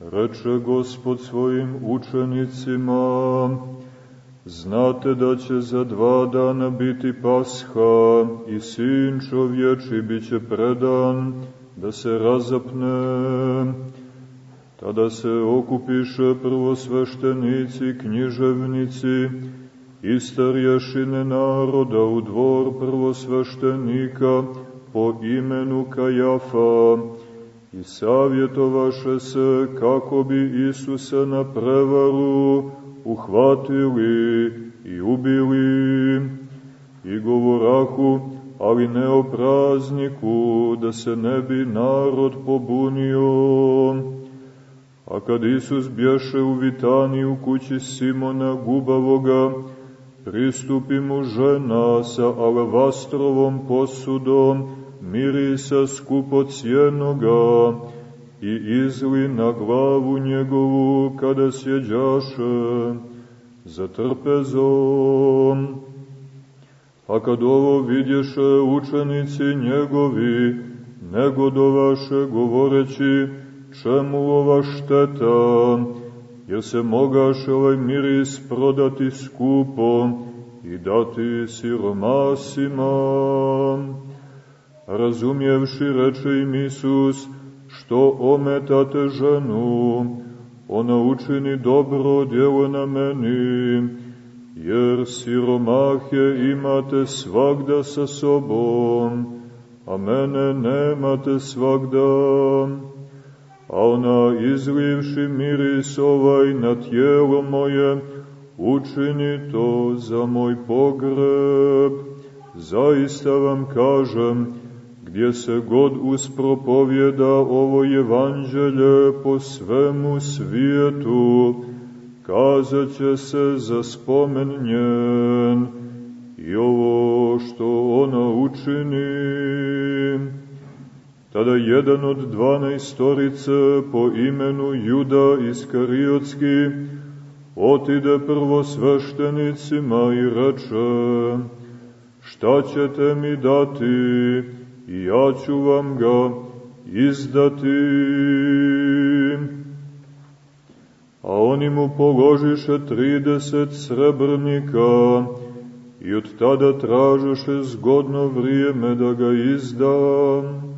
reče Gospod svojim učenicima, Znate da će za dva dana biti pasha i sin čovječi bit će predan da se razapne. Tada se okupiše prvosveštenici, književnici i starješine naroda u dvor prvosveštenika po imenu Kajafa i savjetovaše se kako bi Isusa na prevaru uhvatili i ubili i govorahu, ali ne o prazniku, da se ne bi narod pobunio. A kad Isus bješe u Vitaniju kući Simona Gubavoga, pristupi mu žena sa alvastrovom posudom mirisa skupocjenoga, i izli na glavu njegovu kada sjeđaše za trpezom. A kad ovo vidješe učenici njegovi, negodovaše govoreći čemu ova šteta, jer se mogaše ovaj miris prodati skupo i dati siromasima. Razumjevši, reče im Isus, što ometate ženu, ona učini dobro djelo na meni, jer siromahe imate svagda sa sobom, a mene nemate svagda. A ona izlivši miris ovaj na tijelo moje, učini to za moj pogreb. Zaista vam kažem, gdje se god uspropovjeda ovo evanđelje po svemu svijetu, kazat će se za spomen njen i ovo što ona učini. Tada jedan od dvanaestorice po imenu Juda Iskariotski otide prvo sveštenicima i reče, šta ćete mi dati, i ja ću vam ga izdati. A oni mu položiše trideset srebrnika i od tada tražoše zgodno vrijeme da ga izdam.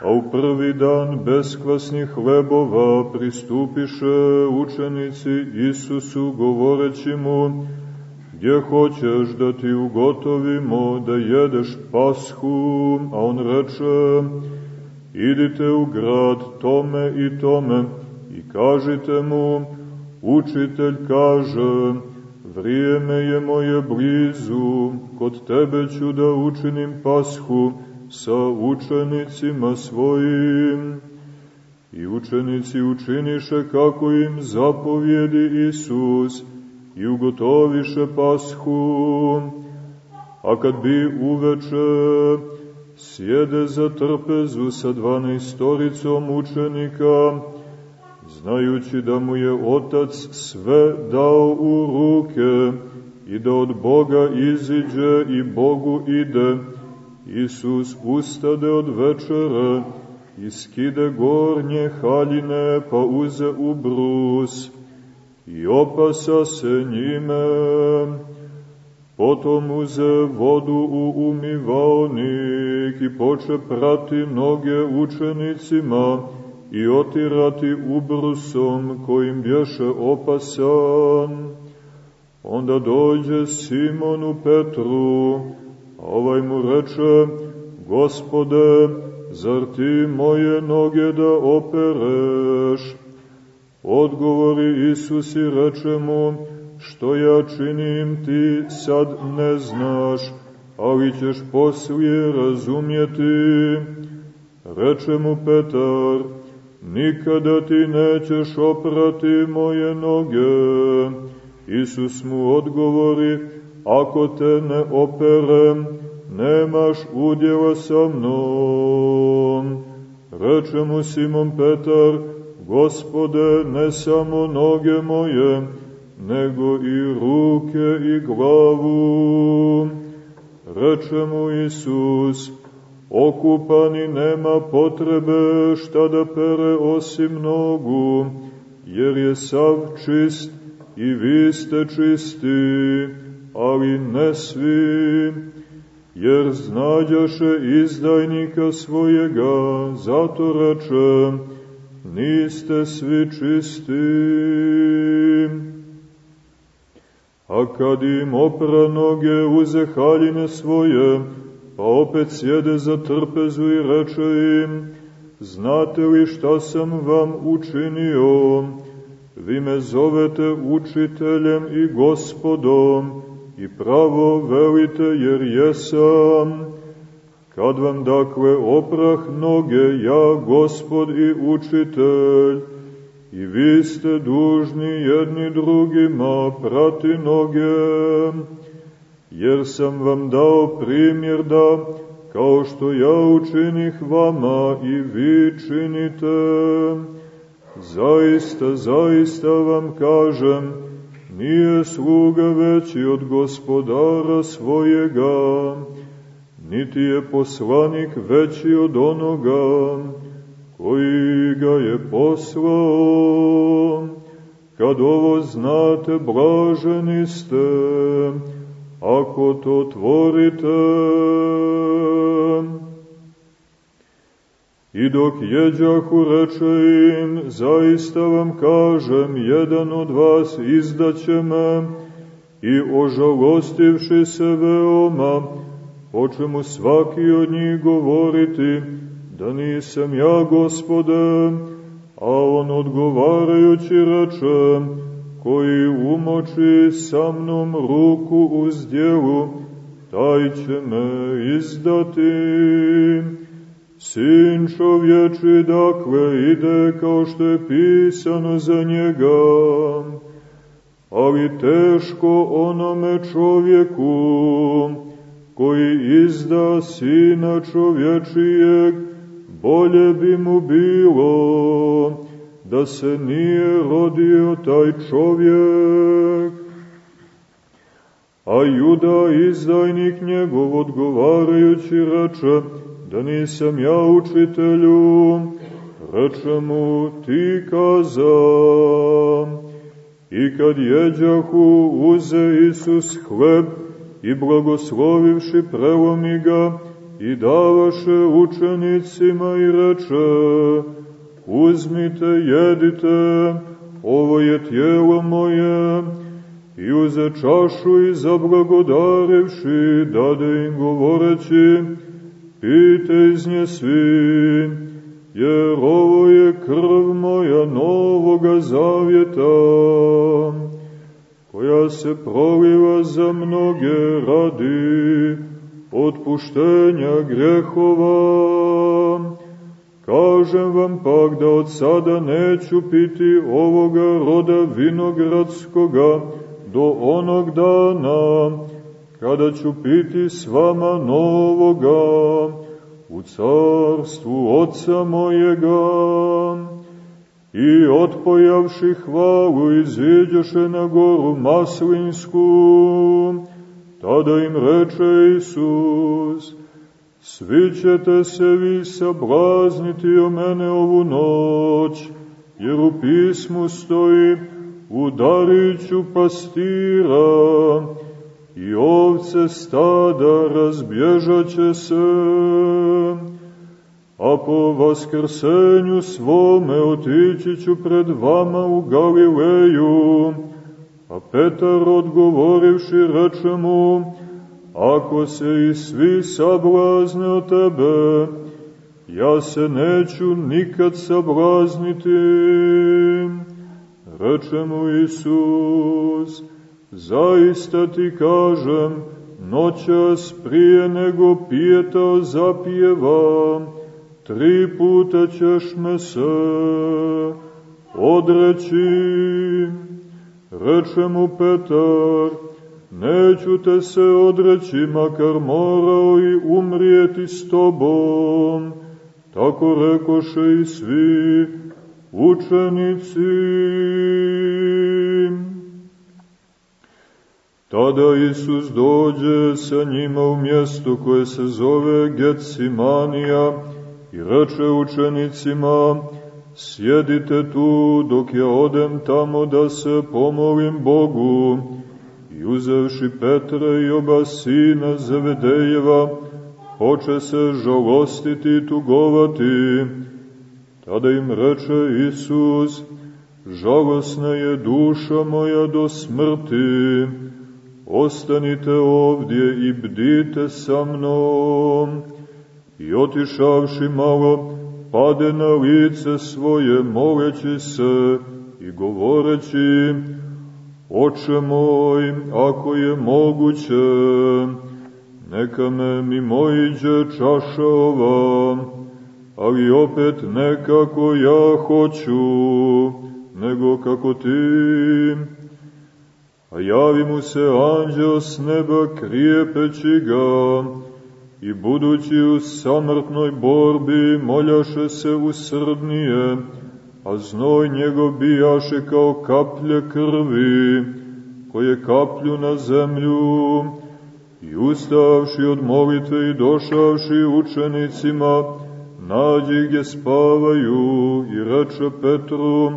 A u prvi dan beskvasnih hlebova pristupiše učenici Isusu govoreći mu, gdje hoćeš da ti ugotovimo da jedeš pashu, a on reče, idite u grad tome i tome i kažite mu, učitelj kaže, vrijeme je moje blizu, kod tebe ću da učinim pashu sa učenicima svojim. I učenici učiniše kako im zapovjedi Isus, i ugotoviše pashu, a kad bi uveče sjede za trpezu sa dvanaistoricom učenika, znajući da mu je Otac sve dao u ruke i da od Boga iziđe i Bogu ide, Isus ustade od večere i skide gornje haljine pa uze u brus, i opasa se njime. Potom uze vodu u umivalnik i poče prati noge učenicima i otirati ubrusom kojim bješe opasan. Onda dođe Simonu Petru, a ovaj mu reče, Gospode, zar ti moje noge da opereš? Odgovori Isus i reče mu, što ja činim ti sad ne znaš, ali ćeš poslije razumjeti. Reče mu Petar, nikada ti nećeš oprati moje noge. Isus mu odgovori, ako te ne operem, nemaš udjela sa mnom. Reče mu Simon Petar, Gospode, ne samo noge moje, nego i ruke i glavu. Reče mu Isus, okupani nema potrebe šta da pere osim nogu, jer je sav čist i vi ste čisti, ali ne svi, jer znađaše izdajnika svojega, zato reče, niste svi čisti. A kad im opra noge uze haljine svoje, pa opet sjede za trpezu i reče im, znate li šta sam vam učinio? Vi me zovete učiteljem i gospodom i pravo velite jer jesam. Kad vam dakle oprah noge, ja gospod i učitelj, i vi ste dužni jedni drugima prati noge, jer sam vam dao primjer da, kao što ja učinih vama i vi činite, zaista, zaista vam kažem, nije sluga veći od gospodara svojega, niti je poslanik veći od onoga koji ga je poslao. Kad ovo znate, blaženi ste, ako to tvorite. I dok jeđahu reče im, zaista vam kažem, jedan od vas izdaće me, i ožalostivši se veoma, počemu svaki od njih govoriti, da nisam ja gospode, a on odgovarajući reče, koji umoči sa mnom ruku uz djelu, taj će me izdati. Sin čovječi dakle ide kao što je pisano za njega, ali teško onome čovjeku koji izda sina čovječijeg, bolje bi mu bilo da se nije rodio taj čovjek. A Juda, izdajnik njegov, odgovarajući reče, da nisam ja učitelju, reče mu, ti kazam. I kad jeđahu, uze Isus hleb i blagoslovivši prelomi ga i davaše učenicima i reče, uzmite, jedite, ovo je tijelo moje, i uze čašu i zablagodarevši, dade im govoreći, pite iz nje svi, jer ovo je krv moja novoga zavjeta, koja se proliva za mnoge radi otpuštenja grehova. Kažem vam pak da od sada neću piti ovoga roda vinogradskoga do onog dana, kada ću piti s vama novoga u carstvu Otca mojega. I otpojavši hvalu iziđoše na goru Maslinsku, tada im reče Isus, svi ćete se vi sablazniti o mene ovu noć, jer u pismu stoji, udarit ću pastira, i ovce stada razbježaće se, a po vaskrsenju svome otići ću pred vama u Galileju. A Petar odgovorivši reče mu, ako se i svi sablazne o tebe, ja se neću nikad sablazniti. Reče mu Isus, zaista ti kažem, noćas prije nego pijeta zapjeva, tri puta ćeš me se odreći. Reče mu Petar, neću te se odreći, makar morao i umrijeti s tobom. Tako rekoše i svi učenici. Tada Isus dođe sa njima u mjesto koje se zove Getsimanija i reče učenicima, sjedite tu dok ja odem tamo da se pomolim Bogu. I uzevši Petra i oba sina Zevedejeva, poče se žalostiti i tugovati. Tada im reče Isus, žalosna je duša moja do smrti, ostanite ovdje i bdite sa mnom. I otišavši malo, pade na lice svoje, moleći se i govoreći, Oče moj, ako je moguće, neka me mimo iđe čaša ova, ali opet nekako ja hoću, nego kako ti. A javi mu se anđel s neba krijepeći ga, i budući u samrtnoj borbi moljaše se usrdnije, a znoj njegov bijaše kao kaplje krvi, koje kaplju na zemlju, i ustavši od molitve i došavši učenicima, nađi gdje spavaju i reče Petru,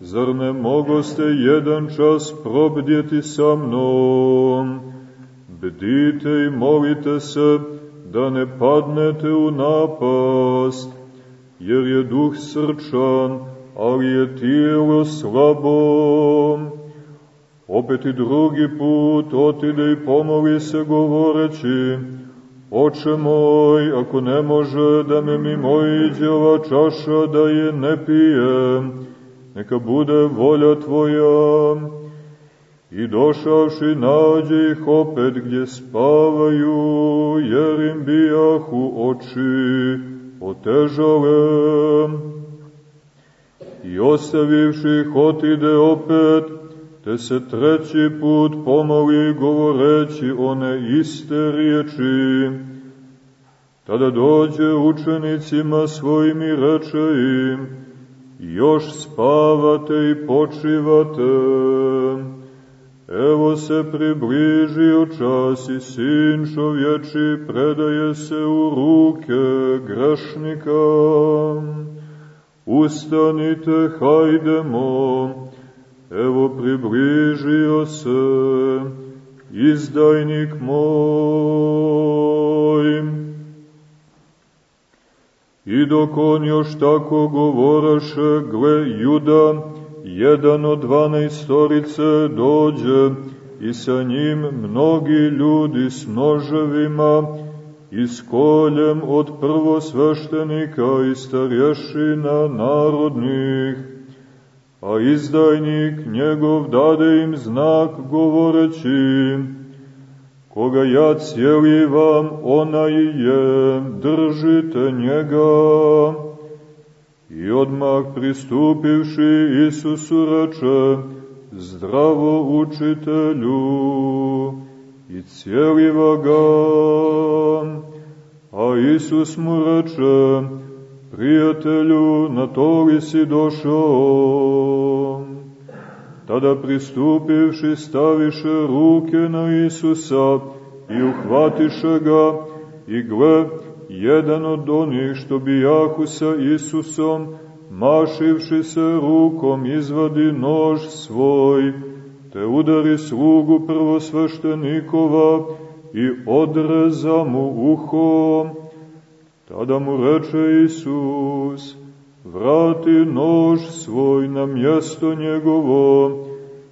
zar ne mogoste jedan čas probdjeti sa mnom? Bdite i molite se da ne padnete u napast, jer je duh srčan, ali je tijelo slabo. Opet i drugi put otide i pomoli se govoreći, Oče moj, ako ne može da me mimo iđe ova čaša da je ne pijem, neka bude volja Tvoja. I došavši nađe ih opet gdje spavaju, jer im bijahu oči otežale. I ostavivši ih otide opet, te se treći put pomoli govoreći one iste riječi. Tada dođe učenicima svojim i reče im, još spavate i počivate. Evo se približio čas i sin čovječi predaje se u ruke grešnika. Ustanite, hajdemo, evo približio se izdajnik moj. I dok on još tako govoraše, gle Juda, jedan od dvanaestorice dođe i sa njim mnogi ljudi s noževima i s koljem od prvosveštenika i starješina narodnih, a izdajnik njegov dade im znak govoreći, koga ja cijeli vam, onaj je, držite njega. I odmah pristupivši Isusu reče, zdravo učitelju, i cijeliva ga. A Isus mu reče, prijatelju, na to li si došao? Tada pristupivši staviše ruke na Isusa i uhvatiše ga i gle, jedan od onih što bijahu sa Isusom, mašivši se rukom, izvadi nož svoj, te udari slugu prvosveštenikova i odreza mu uho. Tada mu reče Isus, vrati nož svoj na mjesto njegovo,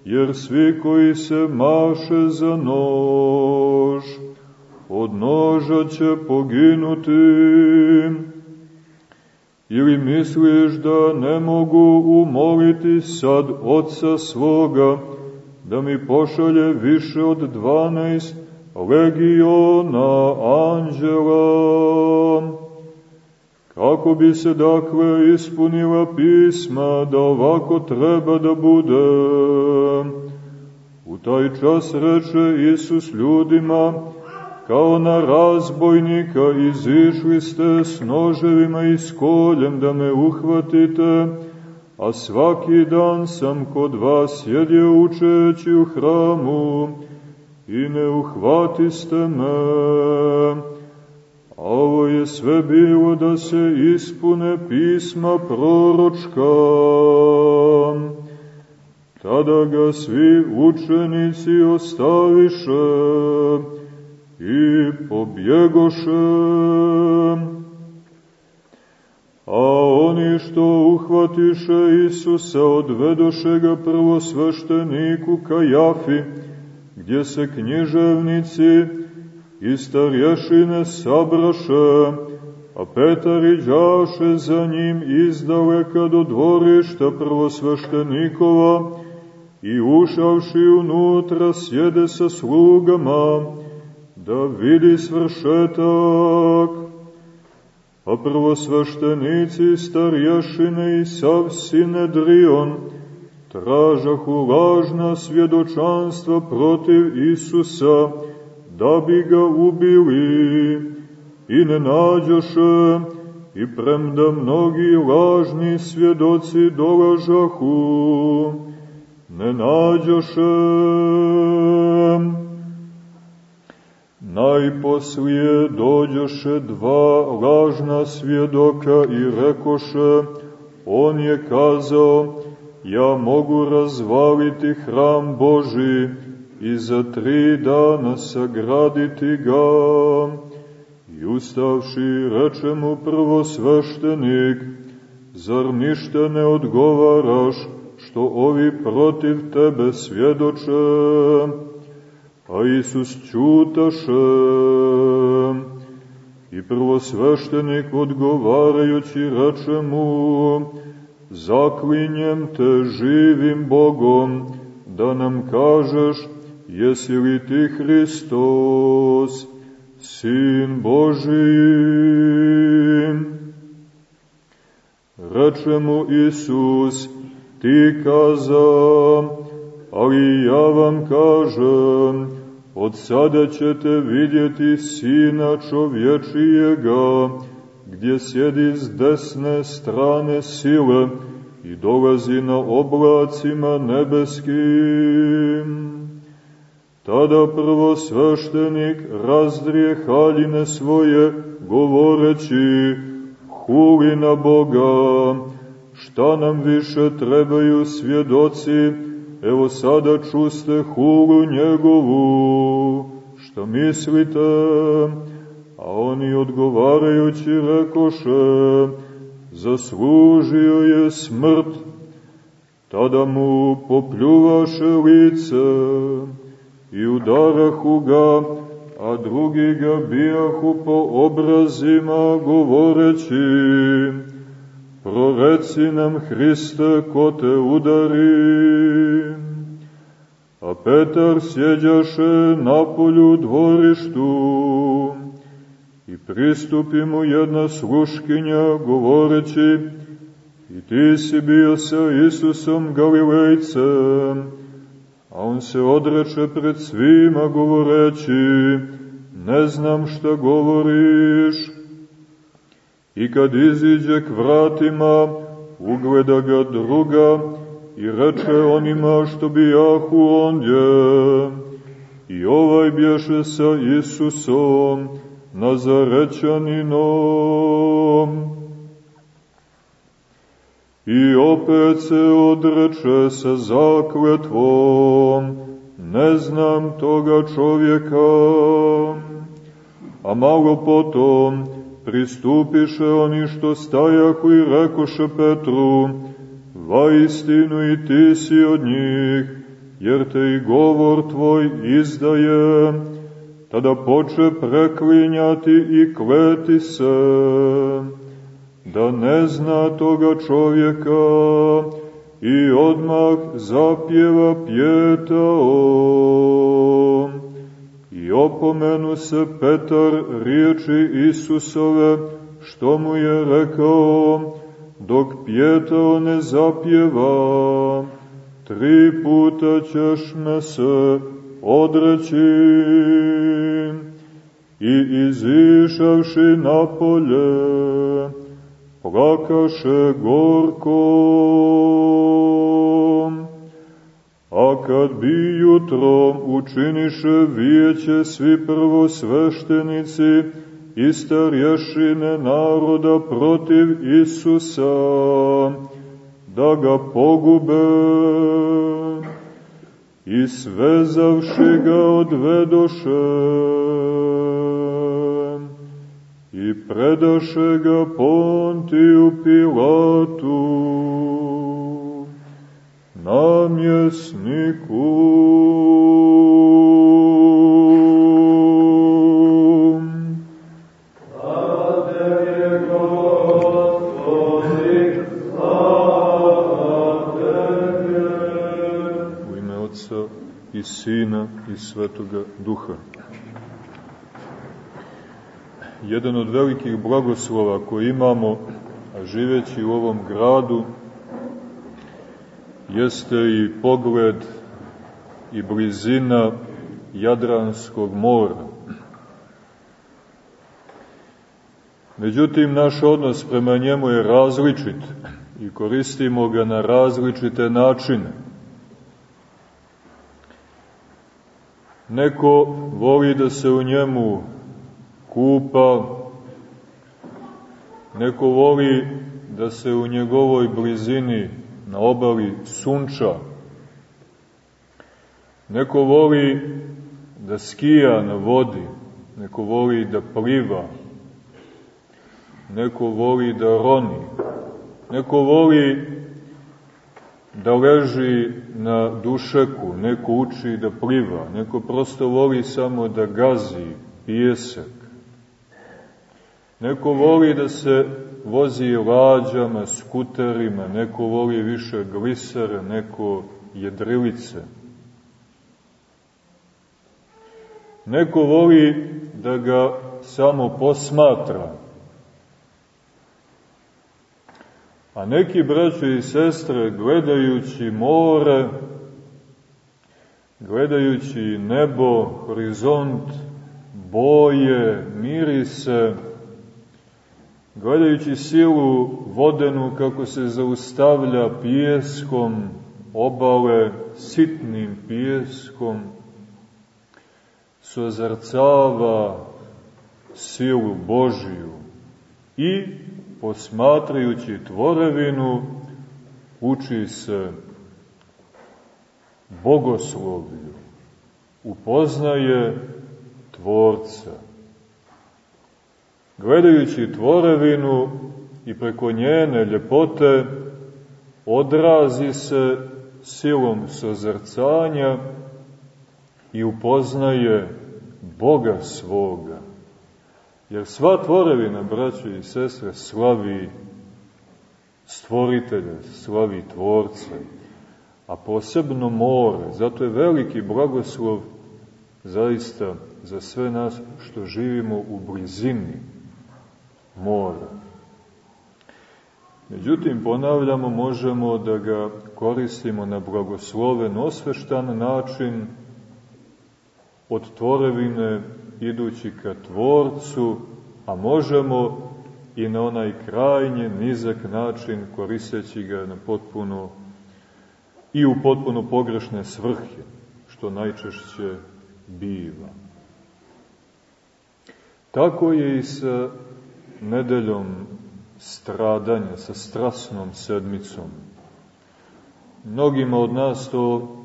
jer svi koji se maše za nož, od noža će poginuti. Ili misliš da ne mogu umoliti sad oca svoga, da mi pošalje više od dvanaest legiona anđela? Kako bi se dakle ispunila pisma da ovako treba da bude? U taj čas reče Isus ljudima, kao na razbojnika izišli ste s noževima i s koljem da me uhvatite, a svaki dan sam kod vas sjedio učeći u hramu i ne uhvatiste me. A ovo je sve bilo da se ispune pisma proročka. Tada ga svi učenici ostaviše i pobjegoše. A oni što uhvatiše Isusa odvedoše ga prvo svešteniku Kajafi, gdje se književnici i starješine sabraše, a Petar iđaše za njim izdaleka do dvorišta prvosveštenikova i ušavši unutra sjede sa slugama da vidi svršetak. A prvosveštenici starješine i sav sinedrion tražahu lažna svjedočanstva protiv Isusa, da bi ga ubili i ne nađoše, i premda mnogi lažni svjedoci dolažahu, ne nađoše. Najposlije dođoše dva lažna svjedoka i rekoše, on je kazao, ja mogu razvaliti hram Boži i za tri dana sagraditi ga. I ustavši reče mu prvo sveštenik, zar ništa ne odgovaraš što ovi protiv tebe svjedoče? A Isus čutaše. I prvo sveštenik odgovarajući reče mu, zaklinjem te živim Bogom, da nam kažeš, jesi li ti Hristos, Sin Boži? Reče mu Isus, ti kaza, ali ja vam kažem, od sada ćete vidjeti Sina čovječijega, gdje sjedi s desne strane sile i dolazi na oblacima nebeskim. Tada prvo sveštenik razdrije haljine svoje, govoreći, huli na Boga, šta nam više trebaju svjedoci, evo sada čuste hulu njegovu, šta mislite? A oni odgovarajući rekoše, zaslužio je smrt, tada mu popljuvaše lice i udarahu ga, a drugi ga bijahu po obrazima govoreći, proreci nam Hriste ko te udari. A Petar sjeđaše na polju dvorištu, I pristupi mu jedna sluškinja govoreći, i ti si bio sa Isusom Galilejcem, a on se odreče pred svima govoreći, ne znam šta govoriš. I kad iziđe k vratima, ugleda ga druga i reče onima što bi jahu ondje. I ovaj bješe sa Isusom, Nazarećaninom. I opet se odreče sa zakletvom, ne znam toga čovjeka. A malo potom pristupiše oni što stajahu i rekoše Petru, va istinu i ti si od njih, jer te i govor tvoj izdaje, tada poče preklinjati i kleti se, da ne zna toga čovjeka i odmah zapjeva pjetao. Opomenu se Petar riječi Isusove, što mu je rekao, dok pjetao ne zapjeva, tri puta ćeš me se odreći i izišavši napolje, plakaše gorko. A kad bi jutrom učiniše vijeće svi prvosveštenici i starješine naroda protiv Isusa, da ga pogube, i svezavši ga odvedoše, i predaše ga Pontiju Pilatu, namjesniku. U ime Otca i Sina i Svetoga Duha. Jedan od velikih blagoslova koji imamo, a živeći u ovom gradu, jeste i pogled i blizina Jadranskog mora. Međutim, naš odnos prema njemu je različit i koristimo ga na različite načine. Neko voli da se u njemu kupa, neko voli da se u njegovoj blizini na obali sunča. Neko voli da skija na vodi, neko voli da pliva, neko voli da roni, neko voli da leži na dušeku, neko uči da pliva, neko prosto voli samo da gazi pijesak. Neko voli da se vozi lađama, skuterima, neko voli više glisere, neko jedrilice. Neko voli da ga samo posmatra. A neki braće i sestre, gledajući more, gledajući nebo, horizont, boje, mirise, Gledajući silu vodenu kako se zaustavlja pijeskom obale, sitnim pijeskom, sozrcava silu Božiju i, posmatrajući tvorevinu, uči se bogoslovlju, upoznaje Tvorca gledajući tvorevinu i preko njene ljepote, odrazi se silom sozrcanja i upoznaje Boga svoga. Jer sva tvorevina, braće i sestre, slavi stvoritelje, slavi tvorce, a posebno more. Zato je veliki blagoslov zaista za sve nas što živimo u blizini mora. Međutim, ponavljamo, možemo da ga koristimo na blagosloven, osveštan način od tvorevine idući ka tvorcu, a možemo i na onaj krajnje nizak način koristeći ga na potpuno i u potpuno pogrešne svrhe, što najčešće biva. Tako je i sa nedeljom stradanja, sa strasnom sedmicom. Mnogima od nas to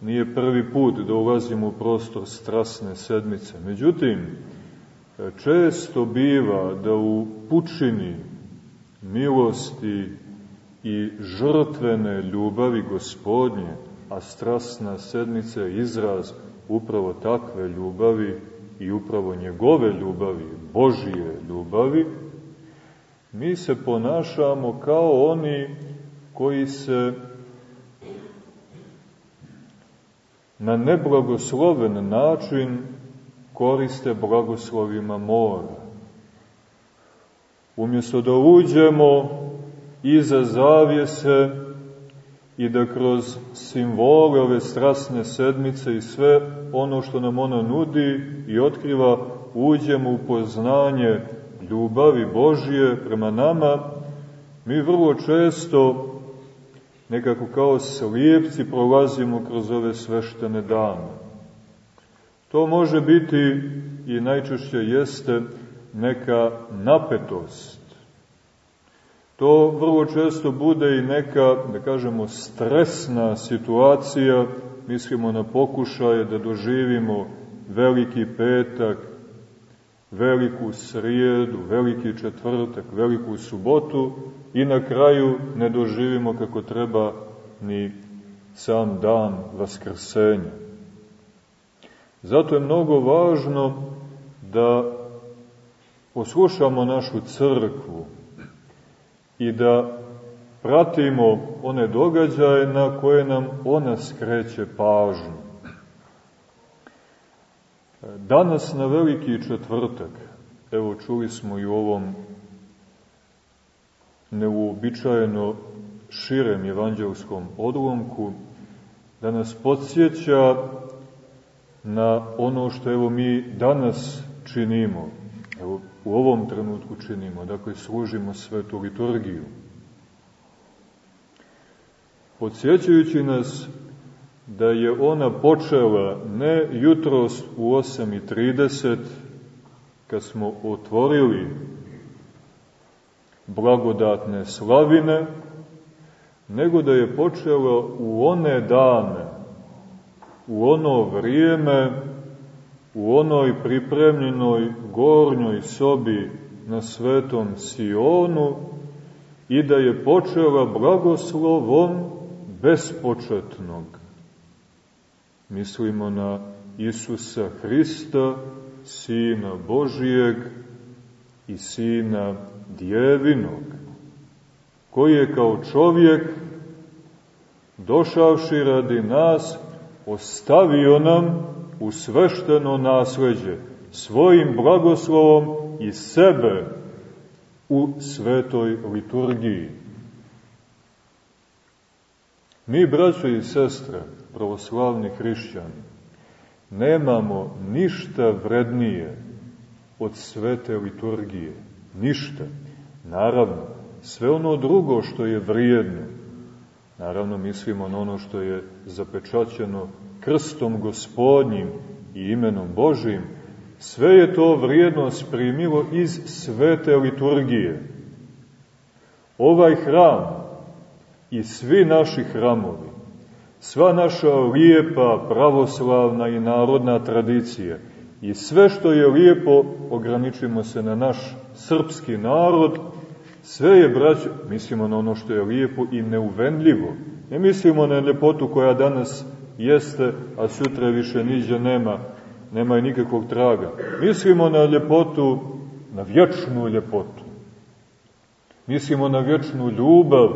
nije prvi put da ulazimo u prostor strasne sedmice. Međutim, često biva da u pučini milosti i žrtvene ljubavi gospodnje, a strasna sedmica je izraz upravo takve ljubavi, i upravo njegove ljubavi, Božije ljubavi, mi se ponašamo kao oni koji se na neblagosloven način koriste blagoslovima mora. Umjesto da uđemo iza zavjese i da kroz simbole ove strasne sedmice i sve ono što nam ona nudi i otkriva, uđemo u poznanje ljubavi Božije prema nama, mi vrlo često nekako kao slijepci prolazimo kroz ove sveštene dane. To može biti i najčešće jeste neka napetost. To vrlo često bude i neka, da kažemo, stresna situacija, mislimo na pokušaje da doživimo veliki petak, veliku srijedu, veliki četvrtak, veliku subotu i na kraju ne doživimo kako treba ni sam dan Vaskrsenja. Zato je mnogo važno da poslušamo našu crkvu i da pratimo one događaje na koje nam ona skreće pažnju. Danas na veliki četvrtak, evo čuli smo i u ovom neuobičajeno širem evanđelskom odlomku, da nas podsjeća na ono što evo mi danas činimo, evo u ovom trenutku činimo, dakle služimo svetu liturgiju. Podsjećajući nas da je ona počela ne jutros u 8.30 kad smo otvorili blagodatne slavine, nego da je počela u one dane, u ono vrijeme, u onoj pripremljenoj gornjoj sobi na svetom Sionu i da je počela blagoslovom bespočetnog. Mislimo na Isusa Hrista, Sina Božijeg i Sina Djevinog, koji je kao čovjek, došavši radi nas, ostavio nam u svešteno nasleđe, svojim blagoslovom i sebe u svetoj liturgiji. Mi, braćo i sestre, pravoslavni hrišćani, nemamo ništa vrednije od svete liturgije. Ništa. Naravno, sve ono drugo što je vrijedno, naravno mislimo na ono što je zapečaćeno krstom gospodnjim i imenom Božim, sve je to vrijedno sprimilo iz svete liturgije. Ovaj hram i svi naši hramovi, sva naša lijepa pravoslavna i narodna tradicija i sve što je lijepo, ograničimo se na naš srpski narod, sve je, braćo, mislimo na ono što je lijepo i neuvenljivo. Ne mislimo na ljepotu koja danas jeste, a sutra više niđe nema, nema nikakvog traga. Mislimo na ljepotu, na vječnu ljepotu. Mislimo na vječnu ljubav,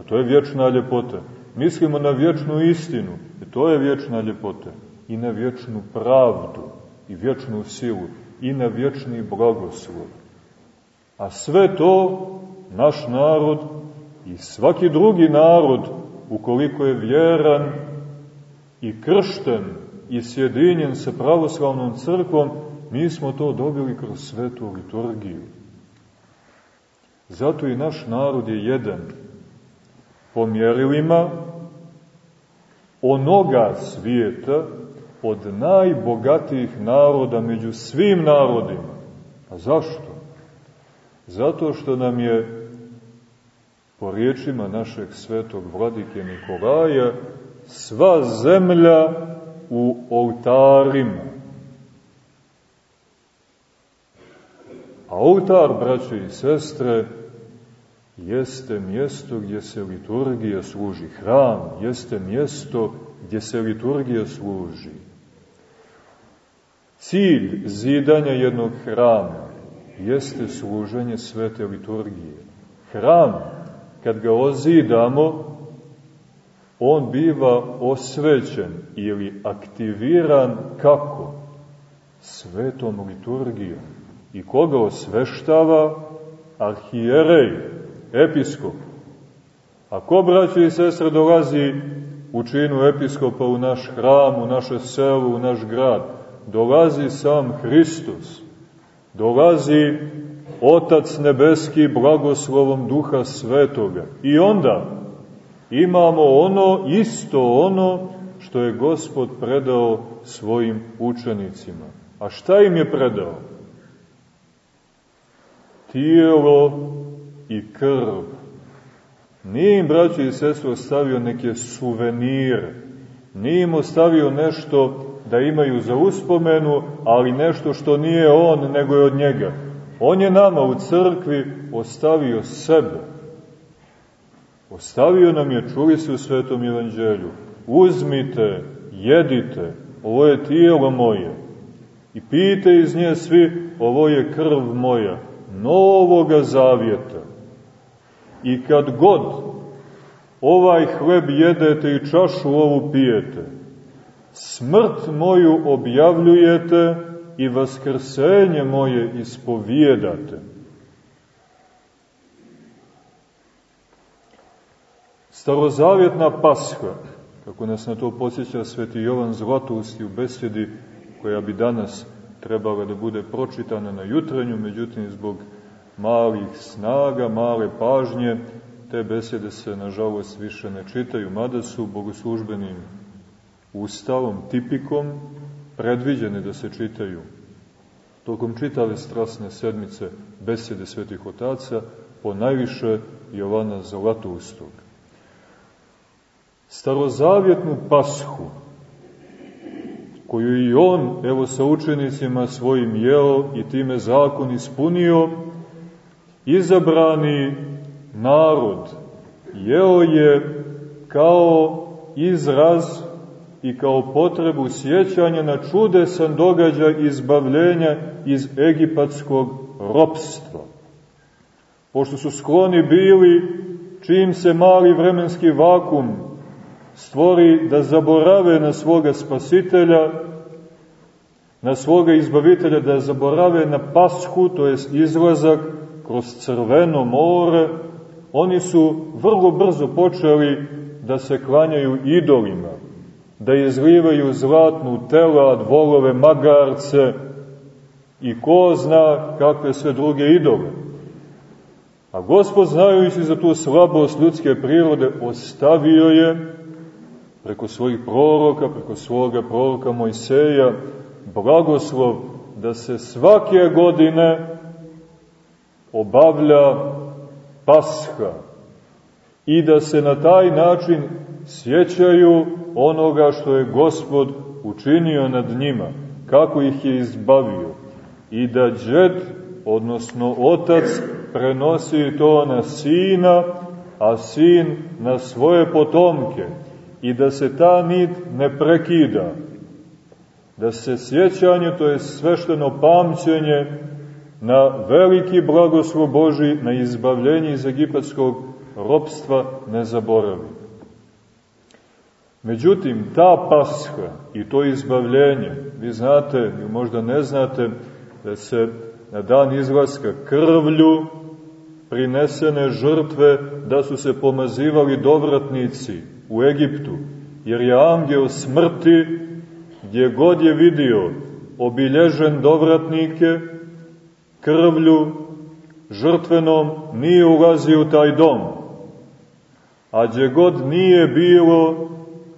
a to je vječna ljepota. Mislimo na vječnu istinu, a to je vječna ljepota. I na vječnu pravdu, i vječnu silu, i na vječni blagoslov. A sve to naš narod i svaki drugi narod, ukoliko je vjeran i kršten i sjedinjen sa pravoslavnom crkvom, mi smo to dobili kroz svetu liturgiju. Zato i naš narod je jedan po mjerilima onoga svijeta od najbogatijih naroda među svim narodima. A zašto? Zato što nam je po riječima našeg svetog vladike Nikolaja sva zemlja u oltarima. A oltar, braćo i sestre, jeste mjesto gdje se liturgija služi. Hram jeste mjesto gdje se liturgija služi. Cilj zidanja jednog hrama jeste služenje svete liturgije. Hram, kad ga ozidamo, on biva osvećen ili aktiviran kako? Svetom liturgijom. I koga osveštava? Arhijerej, episkop. A ko, braći i sestre, dolazi u činu episkopa u naš hram, u naše selo, u naš grad? Dolazi sam Hristos. Dolazi Otac nebeski blagoslovom Duha Svetoga. I onda, Imamo ono, isto ono, što je Gospod predao svojim učenicima. A šta im je predao? Tijelo i krv. Nije im, braćo i sestro, ostavio neke suvenire. Nije im ostavio nešto da imaju za uspomenu, ali nešto što nije on, nego je od njega. On je nama u crkvi ostavio sebe. Ostavio nam je, čuli se u Svetom Evanđelju, uzmite, jedite, ovo je tijelo moje. I pite iz nje svi, ovo je krv moja, novoga zavjeta. I kad god ovaj hleb jedete i čašu ovu pijete, smrt moju objavljujete i vaskrsenje moje ispovijedate. Starozavjetna pasha, kako nas na to posjeća sveti Jovan Zlatosti u besjedi, koja bi danas trebala da bude pročitana na jutrenju, međutim zbog malih snaga, male pažnje, te besjede se nažalost više ne čitaju, mada su bogoslužbenim ustavom, tipikom, predviđene da se čitaju tokom čitave strasne sedmice besjede svetih otaca, po najviše Jovana Zlatoustog. Starozavjetnu pashu, koju i on, evo sa učenicima svojim jeo i time zakon ispunio, izabrani narod jeo je kao izraz i kao potrebu sjećanja na čudesan događaj izbavljenja iz egipatskog ropstva. Pošto su skloni bili, čim se mali vremenski vakum stvori da zaborave na svoga spasitelja, na svoga izbavitelja, da zaborave na pashu, to jest izlazak kroz crveno more, oni su vrlo brzo počeli da se klanjaju idolima, da izlivaju zlatnu telad, volove, magarce i ko zna kakve sve druge idole. A Gospod, znajući za tu slabost ljudske prirode, ostavio je preko svojih proroka, preko svoga proroka Mojseja, blagoslov da se svake godine obavlja pasha i da se na taj način sjećaju onoga što je Gospod učinio nad njima, kako ih je izbavio. I da džed, odnosno otac, prenosi to na sina, a sin na svoje potomke i da se ta nit ne prekida, da se sjećanje, to je svešteno pamćenje na veliki blagoslov Boži, na izbavljenje iz egipatskog ropstva ne zaboravi. Međutim, ta pasha i to izbavljenje, vi znate, ili možda ne znate, da se na dan izlaska krvlju prinesene žrtve, da su se pomazivali dovratnici u Egiptu, jer je angel smrti, gdje god je vidio obilježen dovratnike, krvlju žrtvenom nije ulazio taj dom. A gdje god nije bilo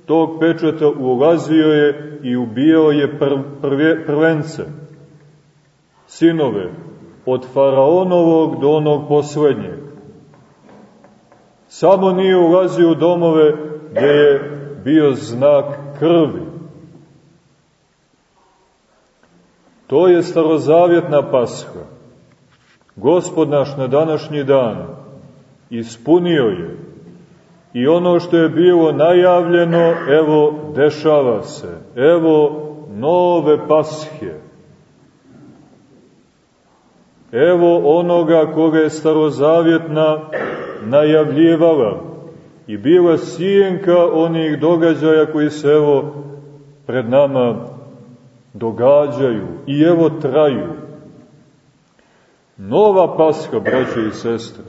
tog pečeta ulazio je i ubijao je pr prve, prvence, sinove, od faraonovog do onog poslednjeg. Samo nije ulazio u domove gdje je bio znak krvi. To je starozavjetna pasha. Gospod naš na današnji dan ispunio je i ono što je bilo najavljeno, evo, dešava se. Evo nove pashe. Evo onoga koga je starozavjetna najavljivala i bila sijenka onih događaja koji se evo pred nama događaju i evo traju. Nova paska, braće i sestre,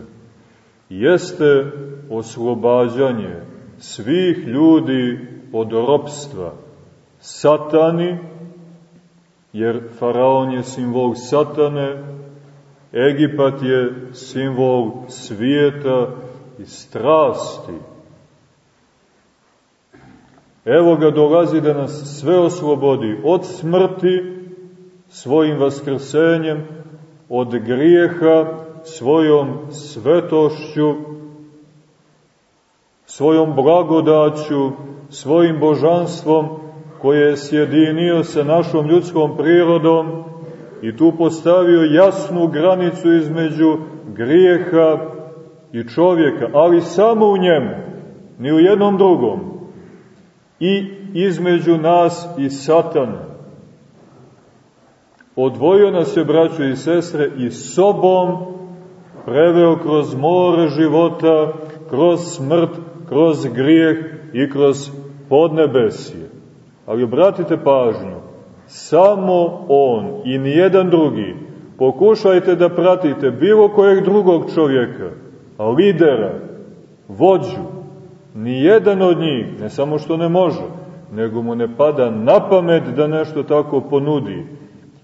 jeste oslobađanje svih ljudi od ropstva satani, jer faraon je simbol satane, Egipat je simbol svijeta i strasti. Evo ga dolazi da nas sve oslobodi od smrti svojim vaskrsenjem, od grijeha svojom svetošću, svojom blagodaću, svojim božanstvom koje je sjedinio sa našom ljudskom prirodom i tu postavio jasnu granicu između grijeha i čovjeka, ali samo u njemu, ni u jednom drugom, i između nas i satana. Odvojio nas je, braćo i sestre, i sobom preveo kroz more života, kroz smrt, kroz grijeh i kroz podnebesije. Ali obratite pažnju, samo on i nijedan drugi, pokušajte da pratite bilo kojeg drugog čovjeka, lidera, vođu, nijedan od njih, ne samo što ne može, nego mu ne pada na pamet da nešto tako ponudi.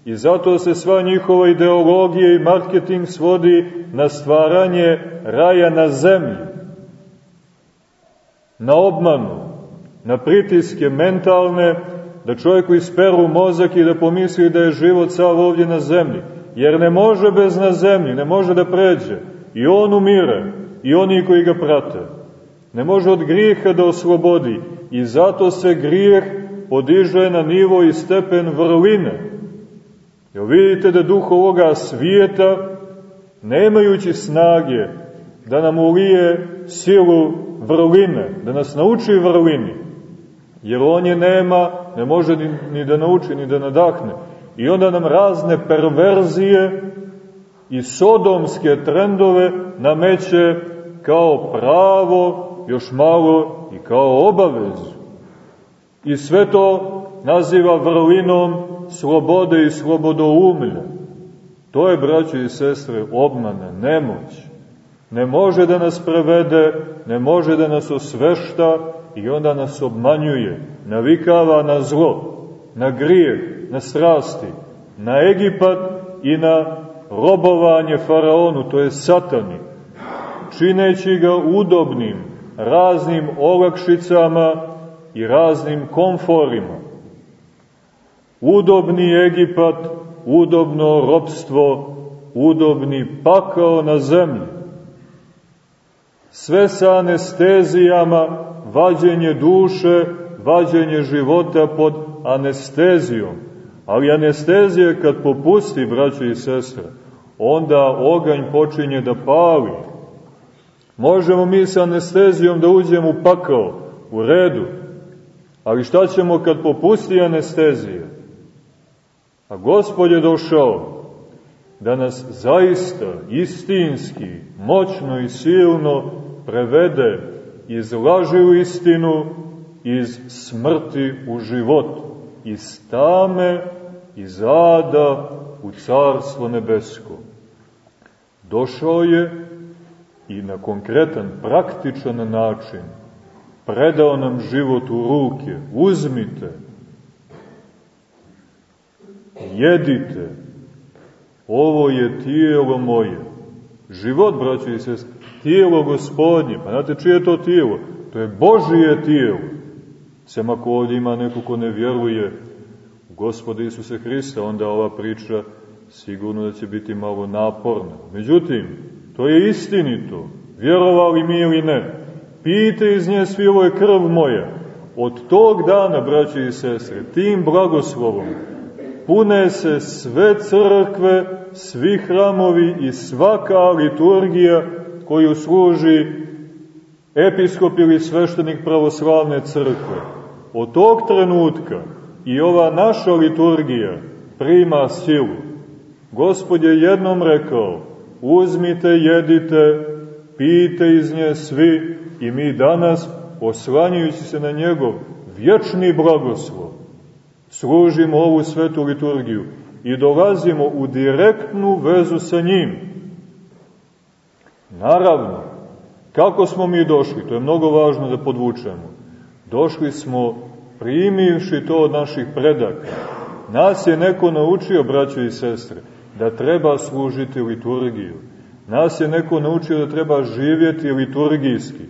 I zato se sva njihova ideologija i marketing svodi na stvaranje raja na zemlji, na obmanu, na pritiske mentalne, da čovjeku isperu mozak i da pomisli da je život sav ovdje na zemlji, jer ne može bez na zemlji, ne može da pređe. I on umire, i oni koji ga prate. Ne može od grijeha da oslobodi i zato se grijeh podiže na nivo i stepen vrline. Jel vidite da duh ovoga svijeta, nemajući snage da nam ulije silu vrline, da nas nauči vrlini, jer on je nema, ne može ni, ni da nauči, ni da nadahne. I onda nam razne perverzije i sodomske trendove nameće kao pravo, još malo i kao obavezu. I sve to naziva vrlinom slobode i slobodoumlja. To je, braćo i sestre, obmana, nemoć. Ne može da nas prevede, ne može da nas osvešta i onda nas obmanjuje, navikava na zlo, na grijeh, na strasti, na Egipat i na robovanje faraonu, to je satani, čineći ga udobnim, raznim olakšicama i raznim komforima. Udobni Egipat, udobno robstvo, udobni pakao na zemlji. Sve sa anestezijama, vađenje duše, vađenje života pod anestezijom. Ali anestezija kad popusti, braćo i sestre, onda oganj počinje da pali. Možemo mi sa anestezijom da uđemo u pakao, u redu, ali šta ćemo kad popusti anestezija? A Gospod je došao da nas zaista, istinski, moćno i silno prevede iz laži u istinu, iz smrti u život, iz tame, iz ada u carstvo nebesko. Došao je i na konkretan, praktičan način predao nam život u ruke. Uzmite, jedite, ovo je tijelo moje. Život, braćo i sest, tijelo gospodnje. Pa znate čije je to tijelo? To je Božije tijelo. Sem ako ovdje ima neko ko ne vjeruje gospoda Isuse Hrista, onda ova priča sigurno da će biti malo naporna. Međutim, to je istinito, vjerovali mi ili ne. Pite iz nje svi, ovo je krv moja. Od tog dana, braći i sestre, tim blagoslovom, pune se sve crkve, svi hramovi i svaka liturgija koju služi episkop ili sveštenik pravoslavne crkve. Od tog trenutka i ova naša liturgija prima silu. Gospod je jednom rekao, uzmite, jedite, pijte iz nje svi i mi danas, oslanjujući se na njegov vječni blagoslov, služimo ovu svetu liturgiju i dolazimo u direktnu vezu sa njim. Naravno, kako smo mi došli, to je mnogo važno da podvučemo. Došli smo primivši to od naših predaka. Nas je neko naučio, braćo i sestre, da treba služiti liturgiju. Nas je neko naučio da treba živjeti liturgijski.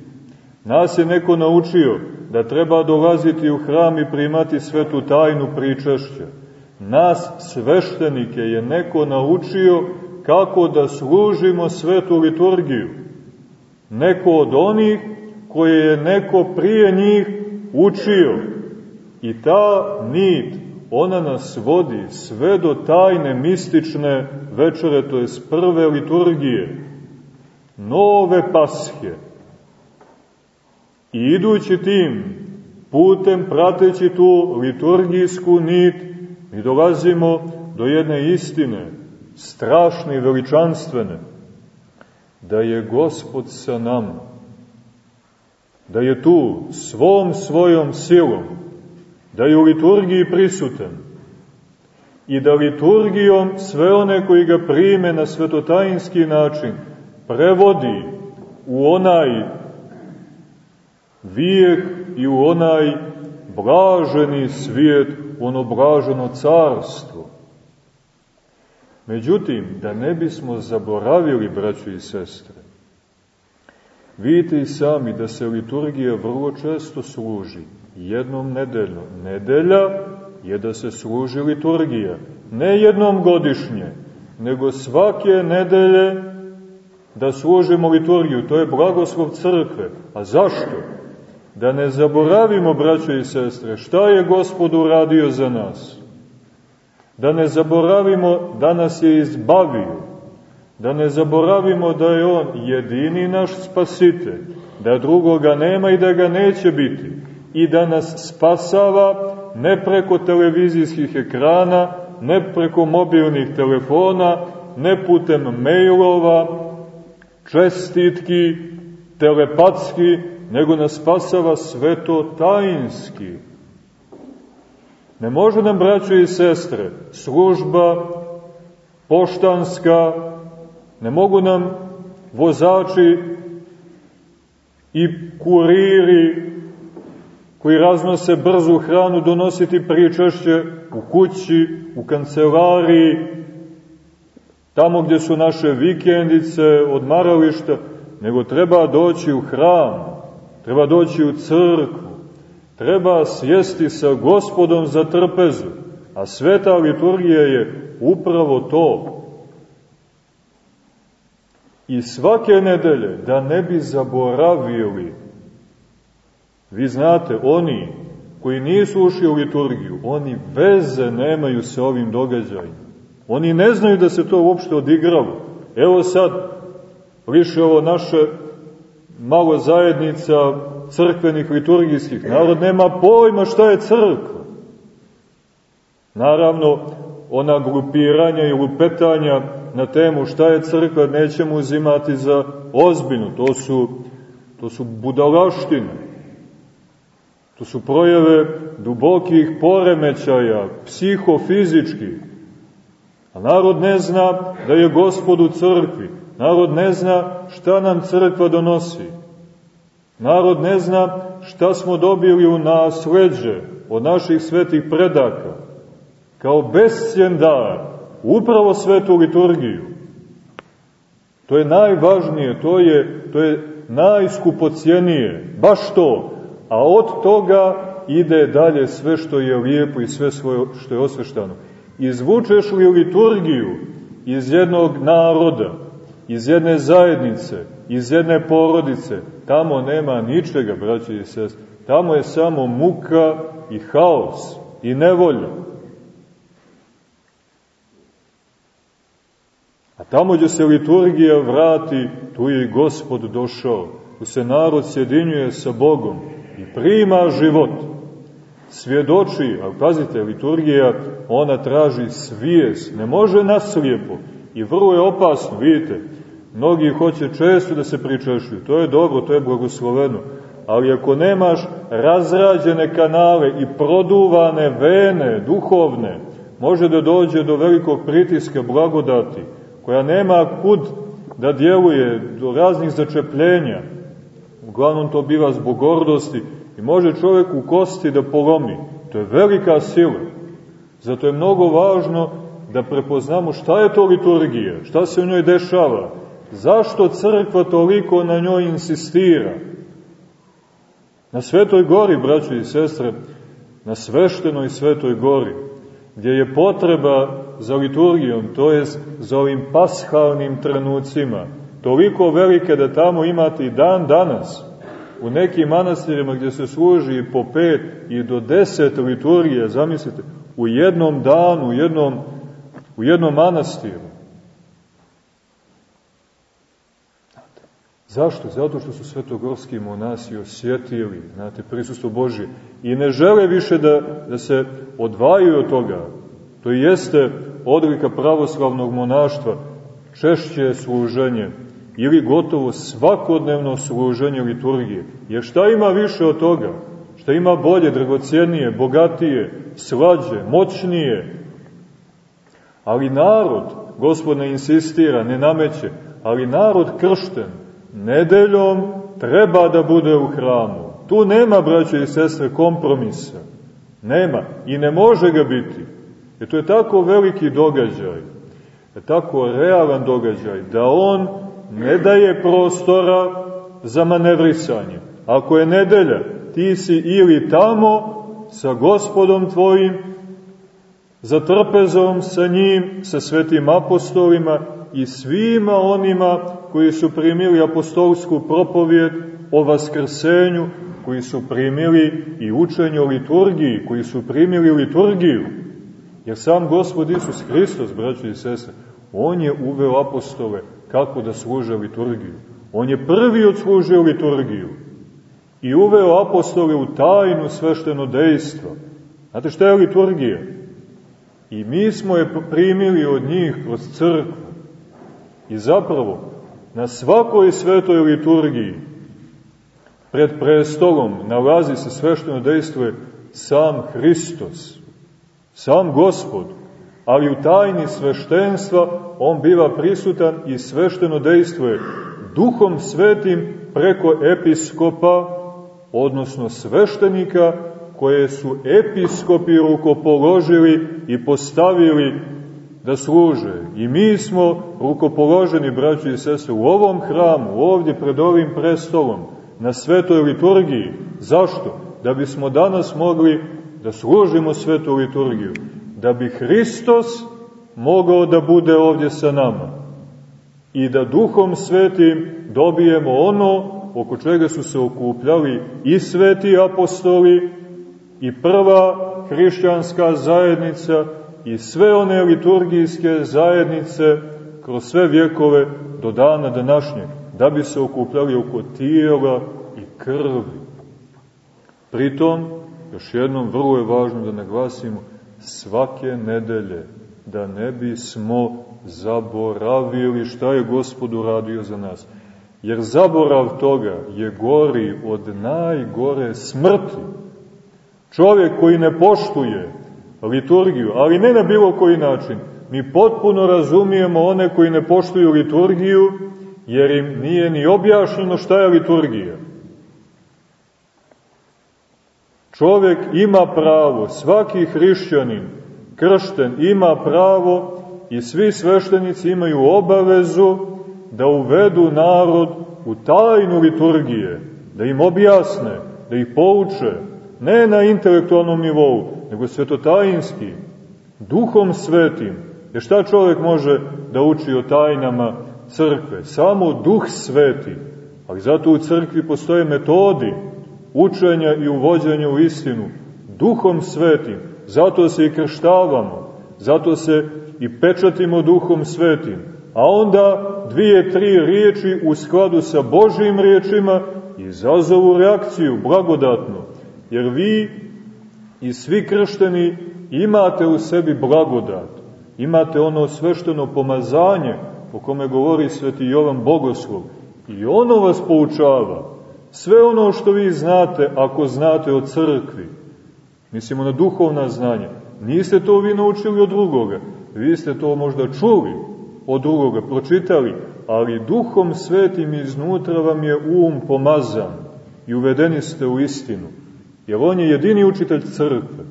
Nas je neko naučio da treba dolaziti u hram i primati svetu tajnu pričašća. Nas, sveštenike, je neko naučio kako da služimo svetu liturgiju. Neko od onih koje je neko prije njih učio. I ta nit, ona nas vodi sve do tajne mistične večere, to je prve liturgije, nove pashe. I idući tim putem, prateći tu liturgijsku nit, mi dolazimo do jedne istine, strašne i veličanstvene, da je Gospod sa nama, da je tu svom svojom silom, da je u liturgiji prisutan i da liturgijom sve one koji ga prime na svetotajinski način prevodi u onaj vijek i u onaj blaženi svijet, ono blaženo carstvo. Međutim, da ne bismo zaboravili, braćo i sestre, vidite i sami da se liturgija vrlo često služi, jednom nedeljno. Nedelja je da se služi liturgija, ne jednom godišnje, nego svake nedelje da služimo liturgiju, to je blagoslov crkve. A zašto? Da ne zaboravimo, braćo i sestre, šta je Gospod uradio za nas. Da ne zaboravimo da nas je izbavio. Da ne zaboravimo da je On jedini naš spasitelj. Da drugoga nema i da ga neće biti. I da nas spasava ne preko televizijskih ekrana, ne preko mobilnih telefona, ne putem mailova, čestitki, telepatski, nego nas spasava sveto tajinski. Ne može nam, braćo i sestre, služba poštanska, ne mogu nam vozači i kuriri koji raznose brzu hranu donositi pričašće u kući, u kancelariji, tamo gdje su naše vikendice, odmarališta, nego treba doći u hram, treba doći u crkvu, treba sjesti sa gospodom za trpezu, a sveta liturgija je upravo to. I svake nedelje, da ne bi zaboravili, vi znate, oni koji nisu ušli u liturgiju, oni veze nemaju sa ovim događajima. Oni ne znaju da se to uopšte odigralo. Evo sad, liše ovo naše malo zajednica crkvenih liturgijskih. Narod nema pojma šta je crkva. Naravno, ona grupiranja i lupetanja na temu šta je crkva nećemo uzimati za ozbiljno. To su, to su budalaštine. To su projeve dubokih poremećaja, psihofizičkih. A narod ne zna da je gospod u crkvi. Narod ne zna šta nam crkva donosi. Narod ne zna šta smo dobili u nasleđe od naših svetih predaka, kao bescijen dar, upravo svetu liturgiju. To je najvažnije, to je, to je najskupocijenije, baš to. A od toga ide dalje sve što je lijepo i sve svoje što je osveštano. Izvučeš li liturgiju iz jednog naroda, iz jedne zajednice, iz jedne porodice, tamo nema ničega, braći i sest, tamo je samo muka i haos i nevolja. Tamo gdje se liturgija vrati, tu je i gospod došao, tu se narod sjedinjuje sa Bogom i prima život. Svjedoči, a pazite, liturgija, ona traži svijest, ne može naslijepo i vrlo je opasno, vidite, Mnogi hoće često da se pričešuju, to je dobro, to je blagosloveno, ali ako nemaš razrađene kanale i produvane vene duhovne, može da dođe do velikog pritiska blagodati, koja nema kud da djeluje, do raznih začepljenja, uglavnom to biva zbog gordosti, i može čovjek u kosti da polomi. To je velika sila. Zato je mnogo važno da prepoznamo šta je to liturgija, šta se u njoj dešava, Zašto crkva toliko na njoj insistira? Na Svetoj gori, braćo i sestre, na sveštenoj Svetoj gori, gdje je potreba za liturgijom, to je za ovim pashalnim trenucima, toliko velike da tamo imate i dan danas, u nekim manastirima gdje se služi po pet i do deset liturgije, zamislite, u jednom danu, u jednom, u jednom manastiru. Zašto? Zato što su svetogorski monasi osjetili, znate, prisustvo Božje i ne žele više da, da se odvajaju od toga. To jeste odlika pravoslavnog monaštva, češće služenje ili gotovo svakodnevno služenje liturgije. Jer šta ima više od toga? Šta ima bolje, dragocijenije, bogatije, slađe, moćnije? Ali narod, gospod ne insistira, ne nameće, ali narod kršten, nedeljom treba da bude u hramu. Tu nema, braće i sestre, kompromisa. Nema i ne može ga biti. Jer to je tako veliki događaj, je tako realan događaj, da on ne daje prostora za manevrisanje. Ako je nedelja, ti si ili tamo sa gospodom tvojim, za trpezom sa njim, sa svetim apostolima i svima onima koji su primili apostolsku propovjed o vaskrsenju, koji su primili i učenje o liturgiji, koji su primili liturgiju. Jer sam gospod Isus Hristos, braći i sese, on je uveo apostole kako da služe liturgiju. On je prvi odslužio liturgiju i uveo apostole u tajnu svešteno dejstvo. Znate šta je liturgija? I mi smo je primili od njih kroz crkvu. I zapravo, na svakoj svetoj liturgiji, pred prestolom, nalazi se svešteno dejstvo sam Hristos, sam Gospod, ali u tajni sveštenstva on biva prisutan i svešteno dejstvuje duhom svetim preko episkopa, odnosno sveštenika, koje su episkopi rukopoložili i postavili da služe. I mi smo rukopoloženi, braći i sestre, u ovom hramu, ovdje pred ovim prestolom, na svetoj liturgiji. Zašto? Da bismo danas mogli da služimo svetu liturgiju. Da bi Hristos mogao da bude ovdje sa nama. I da duhom svetim dobijemo ono oko čega su se okupljali i sveti apostoli i prva hrišćanska zajednica i sve one liturgijske zajednice kroz sve vjekove do dana današnjeg, da bi se okupljali oko tijela i krvi. Pritom, još jednom vrlo je važno da naglasimo, svake nedelje, da ne bismo zaboravili šta je Gospod uradio za nas. Jer zaborav toga je gori od najgore smrti. Čovjek koji ne poštuje liturgiju, ali ne na bilo koji način, mi potpuno razumijemo one koji ne poštuju liturgiju, jer im nije ni objašnjeno šta je liturgija. Čovjek ima pravo, svaki hrišćanin, kršten, ima pravo i svi sveštenici imaju obavezu da uvedu narod u tajnu liturgije, da im objasne, da ih pouče, ne na intelektualnom nivou, nego svetotajinski, duhom svetim. Jer šta čovjek može da uči o tajnama crkve? Samo duh sveti. Ali zato u crkvi postoje metodi učenja i uvođenja u istinu. Duhom svetim. Zato se i krštavamo. Zato se i pečatimo duhom svetim. A onda dvije, tri riječi u skladu sa Božijim riječima izazovu reakciju, blagodatno. Jer vi i svi kršteni imate u sebi blagodat, imate ono svešteno pomazanje o kome govori sveti Jovan Bogoslov. I ono vas poučava. Sve ono što vi znate, ako znate o crkvi, mislimo na duhovna znanja, niste to vi naučili od drugoga, vi ste to možda čuli od drugoga, pročitali, ali duhom svetim iznutra vam je um pomazan i uvedeni ste u istinu. Jer on je jedini učitelj crkve.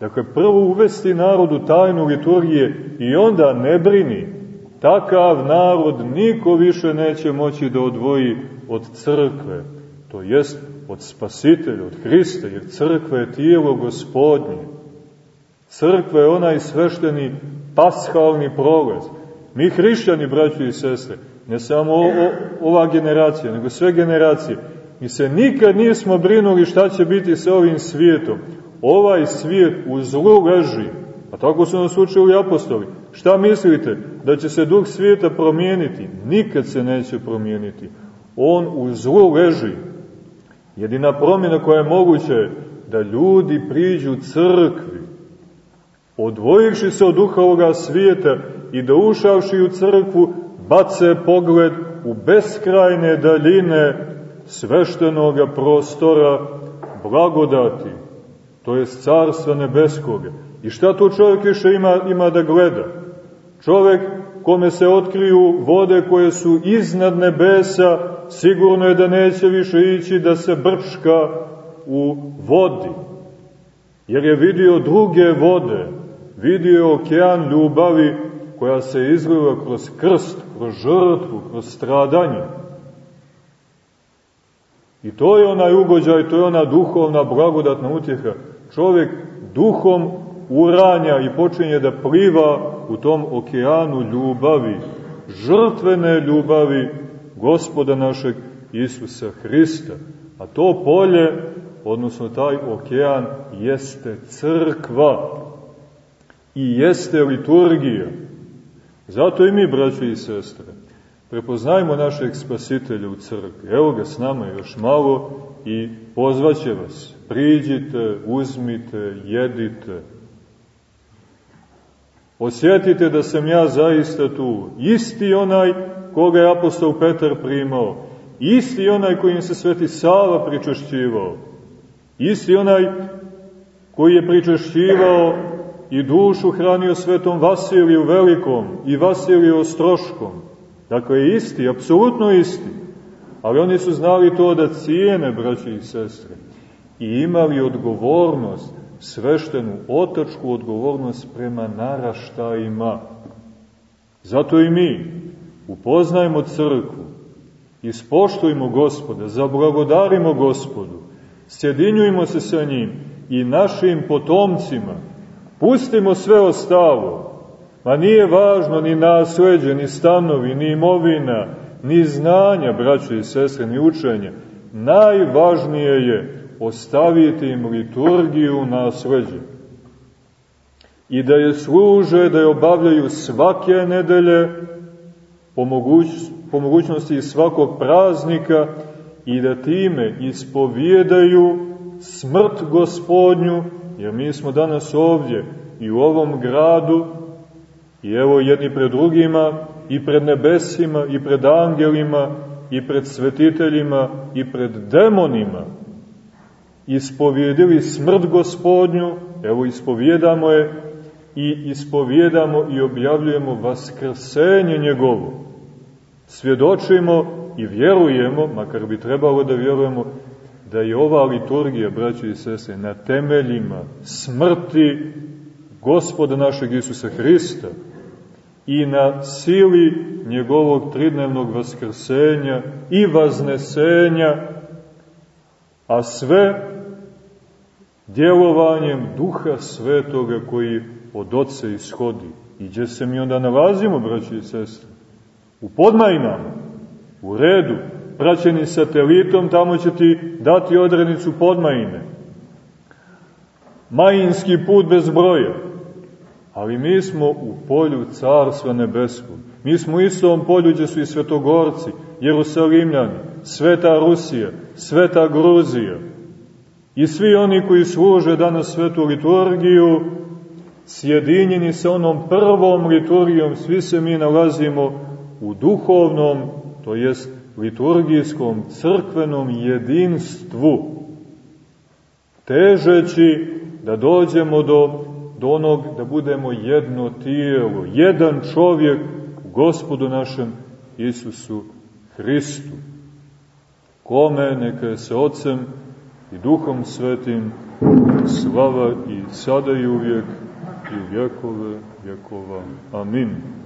Dakle, prvo uvesti narodu tajnu liturgije i onda ne brini, takav narod niko više neće moći da odvoji od crkve. to jest od spasitelja, od Hrista, jer crkva je tijelo gospodnje. Crkva je onaj svešteni pashalni prolaz. Mi hrišćani, braći i sestre, ne samo o, o, ova generacija, nego sve generacije, mi se nikad nismo brinuli šta će biti sa ovim svijetom. Ovaj svijet u zlu leži, a tako su nas učili apostoli. Šta mislite? Da će se duh svijeta promijeniti? Nikad se neće promijeniti. On u zlu leži. Jedina promjena koja je moguća je da ljudi priđu crkvi, odvojivši se od duha ovoga svijeta i da ušavši u crkvu bace pogled u beskrajne daljine sveštenoga prostora blagodati, to je carstva nebeskoga. I šta tu čovjek više ima, ima da gleda? Čovjek kome se otkriju vode koje su iznad nebesa, sigurno je da neće više ići da se brčka u vodi. Jer je vidio druge vode, vidio okean ljubavi koja se izliva kroz krst, kroz žrtvu, kroz stradanje. I to je onaj ugođaj, to je ona duhovna blagodatna utjeha. Čovjek duhom uranja i počinje da pliva u tom okeanu ljubavi, žrtvene ljubavi gospoda našeg Isusa Hrista. A to polje, odnosno taj okean, jeste crkva i jeste liturgija. Zato i mi, braći i sestre, prepoznajmo našeg spasitelja u crkvi. Evo ga s nama još malo i pozvaće vas. Priđite, uzmite, jedite. Osjetite da sam ja zaista tu. Isti onaj koga je apostol Petar primao. Isti onaj kojim se sveti Sava pričašćivao. Isti onaj koji je pričašćivao i dušu hranio svetom Vasiliju Velikom i Vasiliju Ostroškom. Dakle, isti, apsolutno isti. Ali oni su znali to da cijene, braći i sestre, i imali odgovornost, sveštenu, otačku odgovornost prema naraštajima. Zato i mi upoznajmo crkvu, ispoštujmo gospoda, zablagodarimo gospodu, sjedinjujmo se sa njim i našim potomcima, pustimo sve ostalo, Ma nije važno ni nasleđe, ni stanovi, ni imovina, ni znanja, braće i sestre, ni učenja. Najvažnije je ostaviti im liturgiju nasleđe. I da je služe, da je obavljaju svake nedelje, po, moguć, po mogućnosti svakog praznika, i da time ispovjedaju smrt gospodnju, jer mi smo danas ovdje i u ovom gradu, I evo jedni pred drugima, i pred nebesima, i pred angelima, i pred svetiteljima, i pred demonima, ispovjedili smrt gospodnju, evo ispovjedamo je, i ispovjedamo i objavljujemo vaskrsenje njegovo. Svjedočimo i vjerujemo, makar bi trebalo da vjerujemo, da je ova liturgija, braći i sese, na temeljima smrti gospoda našeg Isusa Hrista, i na sili njegovog tridnevnog vaskrsenja i vaznesenja, a sve djelovanjem Duha Svetoga koji od Otca ishodi. I gdje se mi onda nalazimo, braći i sestre? U podmajnama, u redu, praćeni satelitom, tamo će ti dati odrednicu podmajine. Majinski put bez broja, Ali mi smo u polju Carstva Nebeskog. Mi smo u istom polju gdje su i svetogorci, Jerusalimljani, Sveta Rusija, Sveta Gruzija. I svi oni koji služe danas svetu liturgiju, sjedinjeni sa onom prvom liturgijom, svi se mi nalazimo u duhovnom, to jest liturgijskom, crkvenom jedinstvu, težeći da dođemo do do onog da budemo jedno tijelo, jedan čovjek u gospodu našem Isusu Hristu, kome neka se Otcem i Duhom Svetim slava i sada i uvijek i vjekove vjekova. Amin.